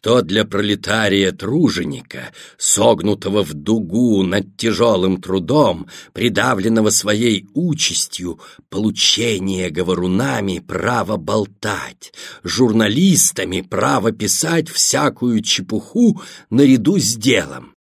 что для пролетария-труженика, согнутого в дугу над тяжелым трудом, придавленного своей участью, получение говорунами право болтать, журналистами право писать всякую чепуху наряду с делом.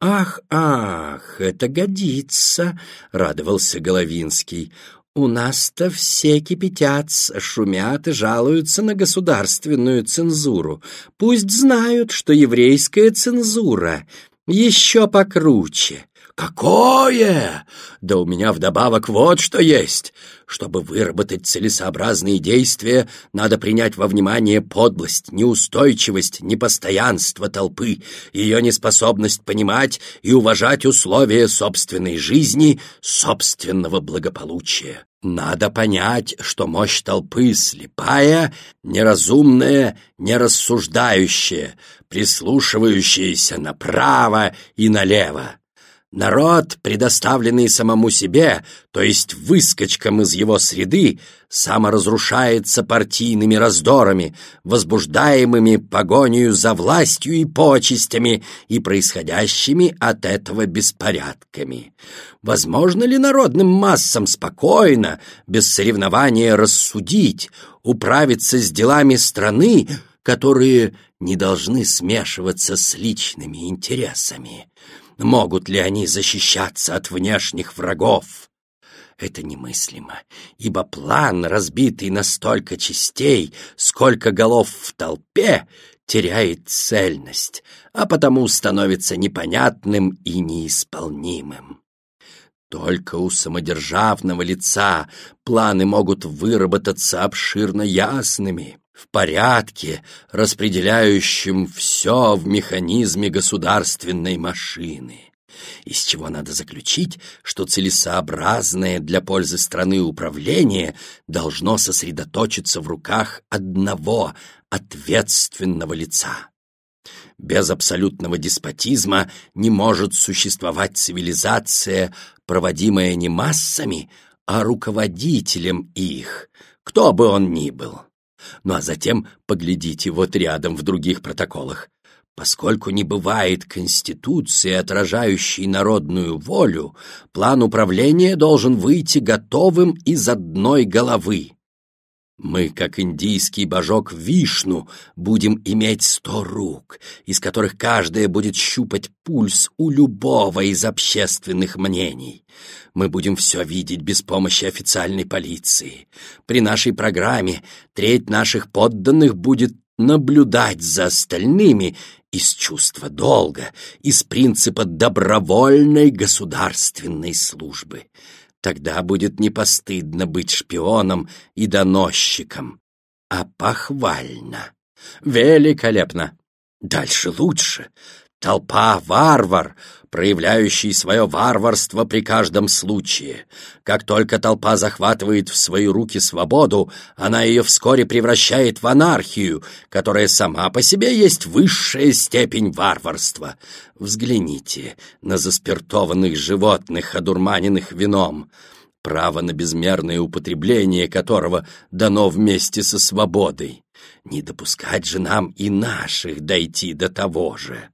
«Ах, ах, это годится!» — радовался Головинский. У нас-то все кипятятся, шумят и жалуются на государственную цензуру. Пусть знают, что еврейская цензура еще покруче. Какое? Да у меня вдобавок вот что есть. Чтобы выработать целесообразные действия, надо принять во внимание подлость, неустойчивость, непостоянство толпы, ее неспособность понимать и уважать условия собственной жизни, собственного благополучия. Надо понять, что мощь толпы слепая, неразумная, нерассуждающая, прислушивающаяся направо и налево. Народ, предоставленный самому себе, то есть выскочкам из его среды, саморазрушается партийными раздорами, возбуждаемыми погонью за властью и почестями и происходящими от этого беспорядками. Возможно ли народным массам спокойно, без соревнования рассудить, управиться с делами страны, которые не должны смешиваться с личными интересами? Могут ли они защищаться от внешних врагов? Это немыслимо, ибо план, разбитый на столько частей, сколько голов в толпе, теряет цельность, а потому становится непонятным и неисполнимым. Только у самодержавного лица планы могут выработаться обширно ясными, в порядке, распределяющем все в механизме государственной машины. Из чего надо заключить, что целесообразное для пользы страны управление должно сосредоточиться в руках одного ответственного лица. Без абсолютного деспотизма не может существовать цивилизация, проводимая не массами, а руководителем их, кто бы он ни был. Ну а затем поглядите вот рядом в других протоколах. Поскольку не бывает конституции, отражающей народную волю, план управления должен выйти готовым из одной головы. Мы, как индийский божок Вишну, будем иметь сто рук, из которых каждая будет щупать пульс у любого из общественных мнений. Мы будем все видеть без помощи официальной полиции. При нашей программе треть наших подданных будет наблюдать за остальными из чувства долга, из принципа добровольной государственной службы. Тогда будет не постыдно быть шпионом и доносчиком, а похвально. Великолепно! Дальше лучше. Толпа — варвар, проявляющий свое варварство при каждом случае. Как только толпа захватывает в свои руки свободу, она ее вскоре превращает в анархию, которая сама по себе есть высшая степень варварства. Взгляните на заспиртованных животных, одурманенных вином право на безмерное употребление которого дано вместе со свободой. Не допускать же нам и наших дойти до того же.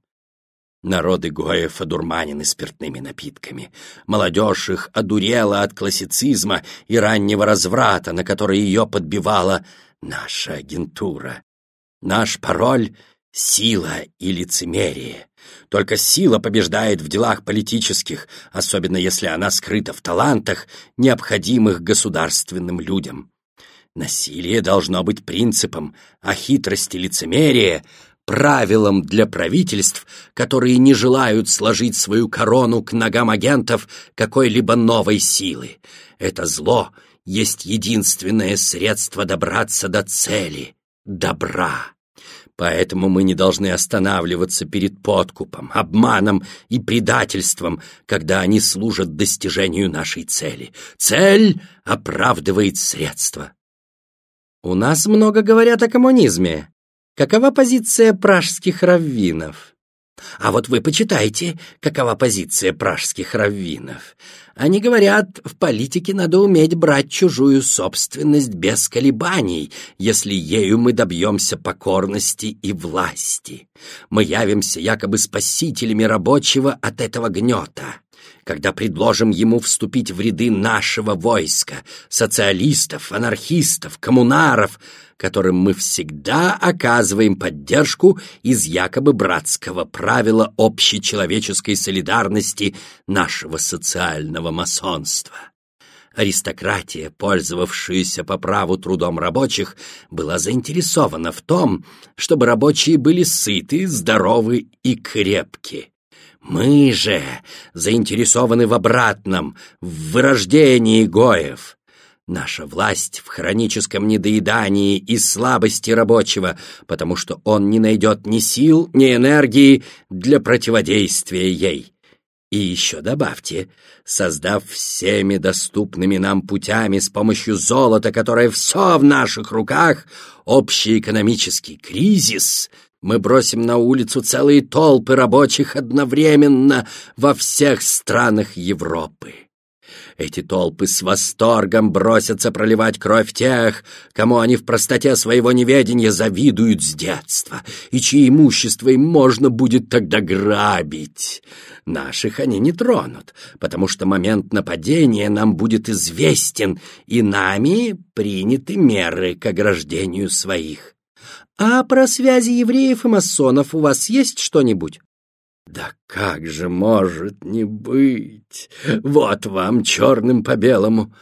Народы Гоев одурманены спиртными напитками. Молодежь их одурела от классицизма и раннего разврата, на который ее подбивала наша агентура. Наш пароль — сила и лицемерие. Только сила побеждает в делах политических, особенно если она скрыта в талантах, необходимых государственным людям. Насилие должно быть принципом, а хитрость и лицемерие правилом для правительств, которые не желают сложить свою корону к ногам агентов какой-либо новой силы. Это зло есть единственное средство добраться до цели — добра. Поэтому мы не должны останавливаться перед подкупом, обманом и предательством, когда они служат достижению нашей цели. Цель оправдывает средства. У нас много говорят о коммунизме, Какова позиция пражских раввинов? А вот вы почитайте, какова позиция пражских раввинов. Они говорят, в политике надо уметь брать чужую собственность без колебаний, если ею мы добьемся покорности и власти. Мы явимся якобы спасителями рабочего от этого гнета когда предложим ему вступить в ряды нашего войска, социалистов, анархистов, коммунаров, которым мы всегда оказываем поддержку из якобы братского правила общечеловеческой солидарности нашего социального масонства. Аристократия, пользовавшаяся по праву трудом рабочих, была заинтересована в том, чтобы рабочие были сыты, здоровы и крепки. Мы же заинтересованы в обратном, в вырождении Гоев. Наша власть в хроническом недоедании и слабости рабочего, потому что он не найдет ни сил, ни энергии для противодействия ей. И еще добавьте, создав всеми доступными нам путями с помощью золота, которое все в наших руках, общий экономический кризис — мы бросим на улицу целые толпы рабочих одновременно во всех странах Европы. Эти толпы с восторгом бросятся проливать кровь тех, кому они в простоте своего неведения завидуют с детства, и чьи имущество им можно будет тогда грабить. Наших они не тронут, потому что момент нападения нам будет известен, и нами приняты меры к ограждению своих. А про связи евреев и масонов у вас есть что-нибудь? Да как же может не быть? Вот вам черным по белому.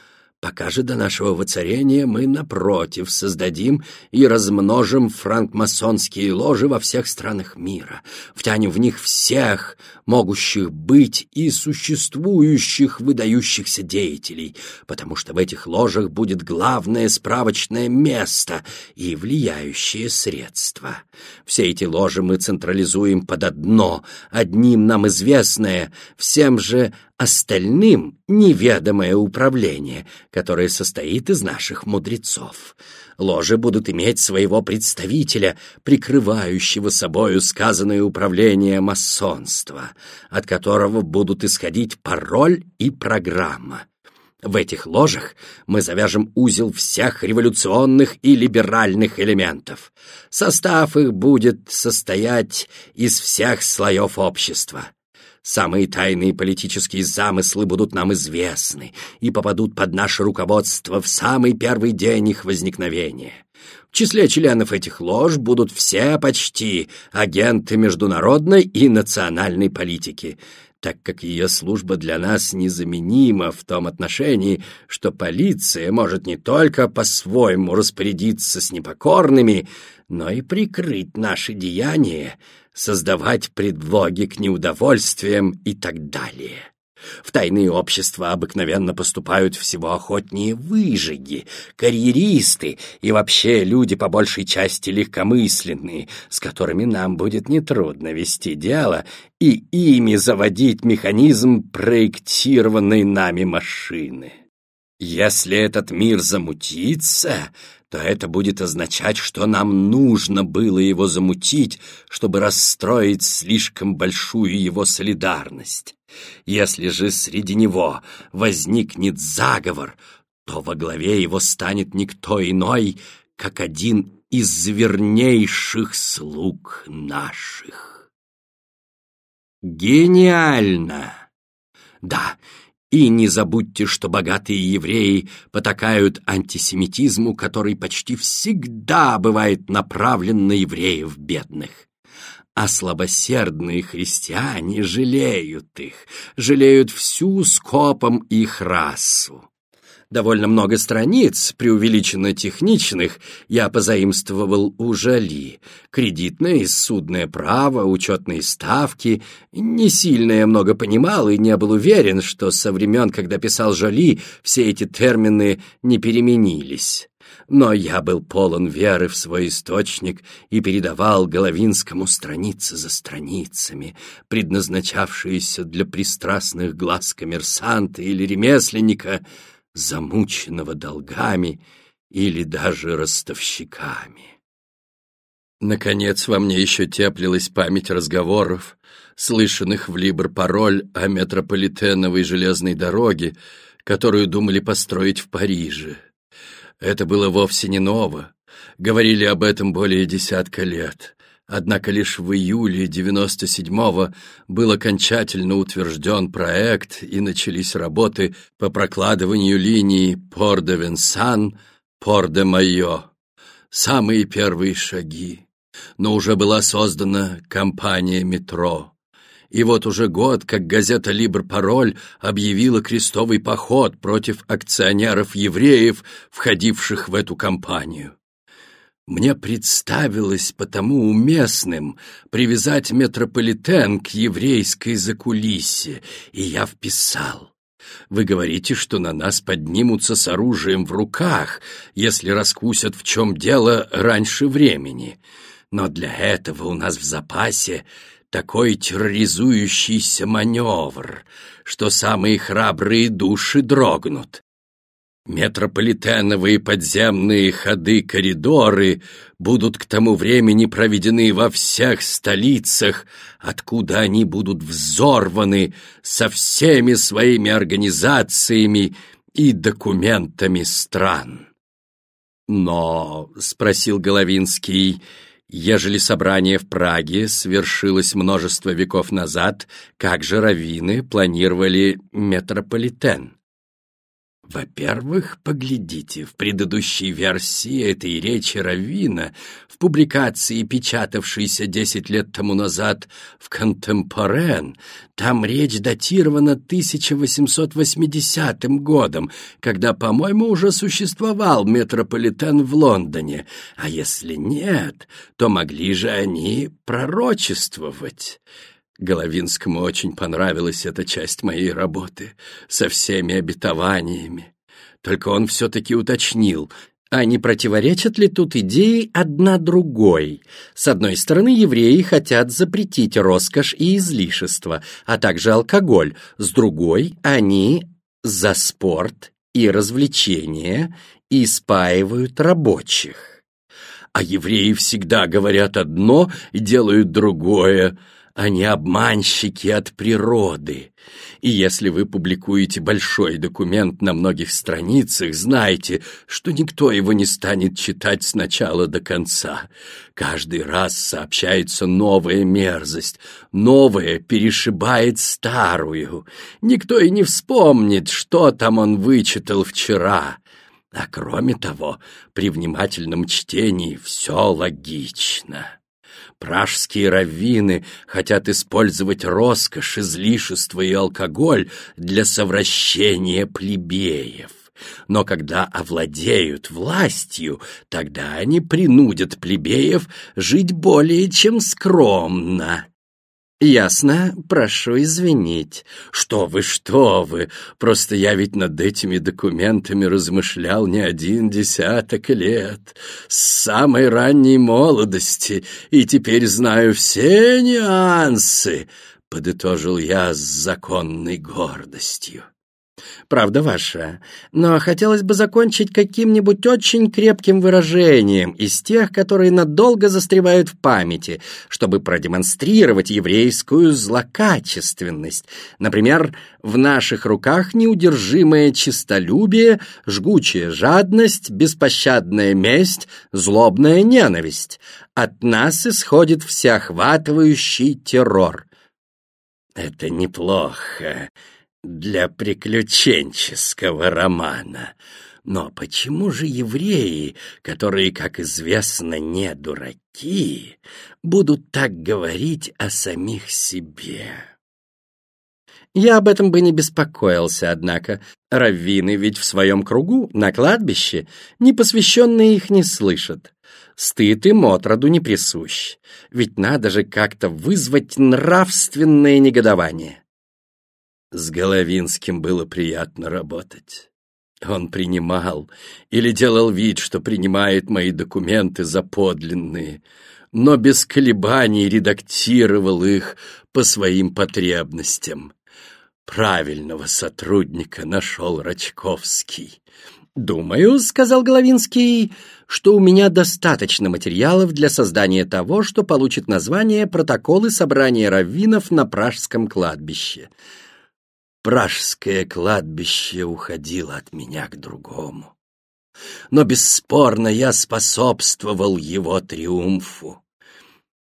Пока же до нашего воцарения мы, напротив, создадим и размножим франкмасонские ложи во всех странах мира, втянем в них всех могущих быть и существующих выдающихся деятелей, потому что в этих ложах будет главное справочное место и влияющее средство. Все эти ложи мы централизуем под одно, одним нам известное, всем же остальным неведомое управление, которое состоит из наших мудрецов. Ложи будут иметь своего представителя, прикрывающего собою сказанное управление масонства, от которого будут исходить пароль и программа. В этих ложах мы завяжем узел всех революционных и либеральных элементов. Состав их будет состоять из всех слоев общества. Самые тайные политические замыслы будут нам известны и попадут под наше руководство в самый первый день их возникновения. В числе членов этих лож будут все почти агенты международной и национальной политики, так как ее служба для нас незаменима в том отношении, что полиция может не только по-своему распорядиться с непокорными, но и прикрыть наши деяния создавать предлоги к неудовольствиям и так далее. В тайные общества обыкновенно поступают всего охотнее выжиги, карьеристы и вообще люди по большей части легкомысленные, с которыми нам будет нетрудно вести дело и ими заводить механизм проектированной нами машины. Если этот мир замутится, то это будет означать, что нам нужно было его замутить, чтобы расстроить слишком большую его солидарность. Если же среди него возникнет заговор, то во главе его станет никто иной, как один из вернейших слуг наших. Гениально! Да, и не забудьте, что богатые евреи потакают антисемитизму, который почти всегда бывает направлен на евреев бедных. А слабосердные христиане жалеют их, жалеют всю скопом их расу довольно много страниц, преувеличенно техничных, я позаимствовал у Жали. Кредитное и судное право, учетные ставки. Не сильно я много понимал и не был уверен, что со времен, когда писал Жали, все эти термины не переменились. Но я был полон веры в свой источник и передавал Головинскому страницы за страницами, предназначавшиеся для пристрастных глаз коммерсанта или ремесленника — замученного долгами или даже ростовщиками. Наконец, во мне еще теплилась память разговоров, слышанных в Либр-пароль о метрополитеновой железной дороге, которую думали построить в Париже. Это было вовсе не ново. Говорили об этом более десятка лет. Однако лишь в июле 97-го был окончательно утвержден проект и начались работы по прокладыванию линии Пор-де-Венсан, Порт-Майо. Самые первые шаги. Но уже была создана компания «Метро». И вот уже год, как газета «Либр-Пароль» объявила крестовый поход против акционеров-евреев, входивших в эту компанию. Мне представилось потому уместным привязать метрополитен к еврейской закулисье, и я вписал. Вы говорите, что на нас поднимутся с оружием в руках, если раскусят в чем дело раньше времени. Но для этого у нас в запасе такой терроризующийся маневр, что самые храбрые души дрогнут. Метрополитеновые подземные ходы-коридоры будут к тому времени проведены во всех столицах, откуда они будут взорваны со всеми своими организациями и документами стран. «Но», — спросил Головинский, — «ежели собрание в Праге свершилось множество веков назад, как же раввины планировали метрополитен?» Во-первых, поглядите, в предыдущей версии этой речи Равина, в публикации, печатавшейся десять лет тому назад в «Контемпорен», там речь датирована 1880 годом, когда, по-моему, уже существовал метрополитен в Лондоне, а если нет, то могли же они пророчествовать. Головинскому очень понравилась эта часть моей работы со всеми обетованиями. Только он все-таки уточнил, а не противоречат ли тут идеи одна другой? С одной стороны, евреи хотят запретить роскошь и излишество, а также алкоголь. С другой, они за спорт и развлечения и спаивают рабочих. А евреи всегда говорят одно и делают другое – они обманщики от природы. И если вы публикуете большой документ на многих страницах, знайте, что никто его не станет читать с начала до конца. Каждый раз сообщается новая мерзость, новая перешибает старую. Никто и не вспомнит, что там он вычитал вчера. А кроме того, при внимательном чтении все логично. Пражские раввины хотят использовать роскошь, излишество и алкоголь для совращения плебеев. Но когда овладеют властью, тогда они принудят плебеев жить более чем скромно. «Ясно, прошу извинить. Что вы, что вы, просто я ведь над этими документами размышлял не один десяток лет, с самой ранней молодости, и теперь знаю все нюансы», — подытожил я с законной гордостью. Правда ваша, но хотелось бы закончить каким-нибудь очень крепким выражением из тех, которые надолго застревают в памяти, чтобы продемонстрировать еврейскую злокачественность. Например, в наших руках неудержимое честолюбие, жгучая жадность, беспощадная месть, злобная ненависть. От нас исходит всеохватывающий террор. Это неплохо для приключенческого романа. Но почему же евреи, которые, как известно, не дураки, будут так говорить о самих себе? Я об этом бы не беспокоился, однако. Раввины ведь в своем кругу, на кладбище, непосвященные их не слышат. Стыд им отроду не присущ. Ведь надо же как-то вызвать нравственное негодование. С Головинским было приятно работать. Он принимал или делал вид, что принимает мои документы за подлинные, но без колебаний редактировал их по своим потребностям. Правильного сотрудника нашел Рачковский. «Думаю, — сказал Головинский, что у меня достаточно материалов для создания того, что получит название «Протоколы собрания раввинов на Пражском кладбище». Пражское кладбище уходило от меня к другому. Но бесспорно я способствовал его триумфу.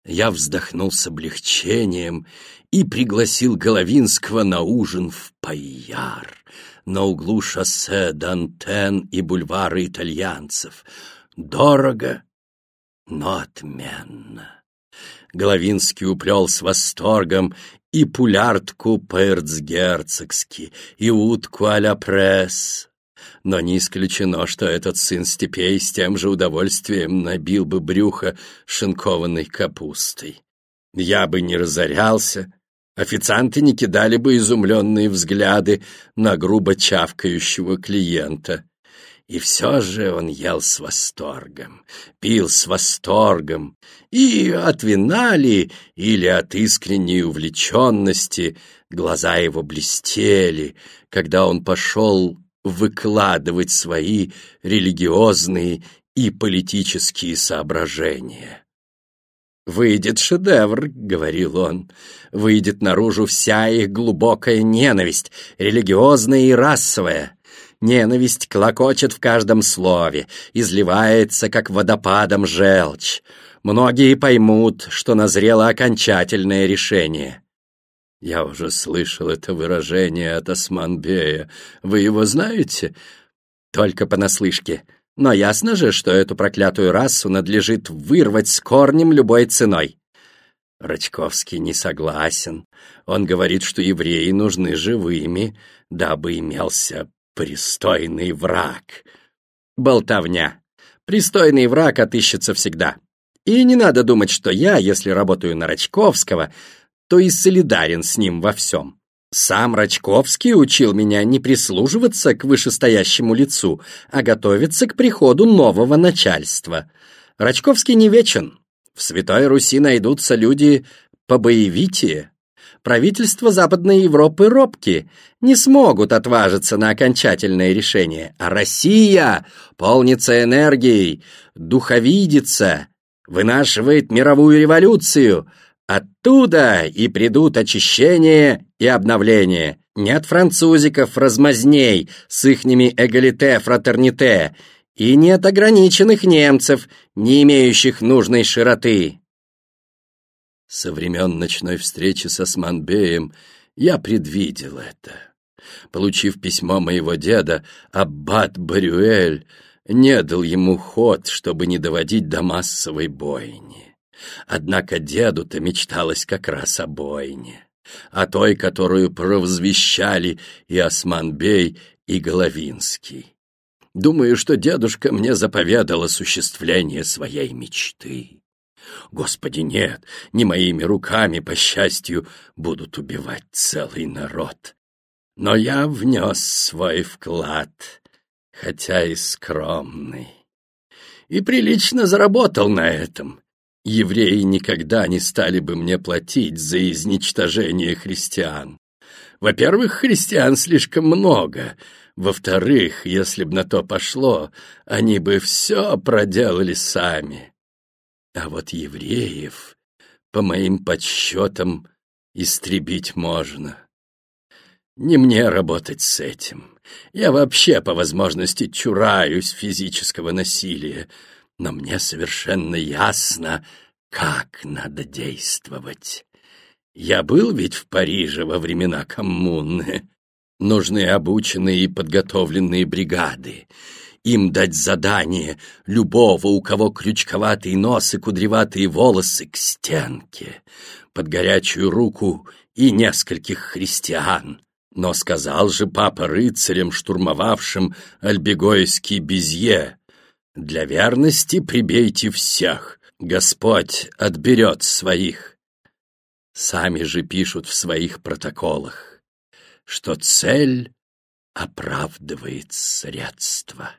Я вздохнул с облегчением и пригласил Головинского на ужин в Пайяр на углу шоссе Дантен и бульвара итальянцев. Дорого, но отменно. Головинский уплел с восторгом и пуляртку по-эрцгерцогски, и утку а-ля пресс. Но не исключено, что этот сын степей с тем же удовольствием набил бы брюхо шинкованной капустой. Я бы не разорялся, официанты не кидали бы изумленные взгляды на грубо чавкающего клиента. И все же он ел с восторгом, пил с восторгом, и от вина ли или от искренней увлеченности глаза его блестели, когда он пошел выкладывать свои религиозные и политические соображения. «Выйдет шедевр», — говорил он, — «выйдет наружу вся их глубокая ненависть, религиозная и расовая». Ненависть клокочет в каждом слове, изливается, как водопадом желчь. Многие поймут, что назрело окончательное решение. Я уже слышал это выражение от Османбея. Вы его знаете? Только понаслышке. Но ясно же, что эту проклятую расу надлежит вырвать с корнем любой ценой. Рачковский не согласен. Он говорит, что евреи нужны живыми, дабы имелся Пристойный враг. Болтовня. Пристойный враг отыщется всегда. И не надо думать, что я, если работаю на Рачковского, то и солидарен с ним во всем. Сам Рачковский учил меня не прислуживаться к вышестоящему лицу, а готовиться к приходу нового начальства. Рачковский не вечен. В Святой Руси найдутся люди побоевитее, правительства Западной Европы робки, не смогут отважиться на окончательное решение, а Россия полнится энергией, духовидится, вынашивает мировую революцию. Оттуда и придут очищение и обновление. Нет французиков размазней с ихними эгалите-фратерните, и нет ограниченных немцев, не имеющих нужной широты. Со времен ночной встречи с Османбеем я предвидел это. Получив письмо моего деда, аббат Барюэль не дал ему ход, чтобы не доводить до массовой бойни. Однако деду-то мечталось как раз о бойне, о той, которую провозвещали и Османбей, и Головинский. Думаю, что дедушка мне заповедал осуществление своей мечты. Господи, нет, не моими руками, по счастью, будут убивать целый народ. Но я внес свой вклад, хотя и скромный. И прилично заработал на этом. Евреи никогда не стали бы мне платить за изничтожение христиан. Во-первых, христиан слишком много. Во-вторых, если б на то пошло, они бы все проделали сами. А вот евреев, по моим подсчетам, истребить можно. Не мне работать с этим. Я вообще, по возможности, чураюсь физического насилия, но мне совершенно ясно, как надо действовать. Я был ведь в Париже во времена коммуны. Нужны обученные и подготовленные бригады им дать задание любого, у кого крючковатый нос и кудреватые волосы, к стенке, под горячую руку и нескольких христиан. Но сказал же папа рыцарям, штурмовавшим Альбегойский Безье, «Для верности прибейте всех, Господь отберет своих». Сами же пишут в своих протоколах, что цель оправдывает средства.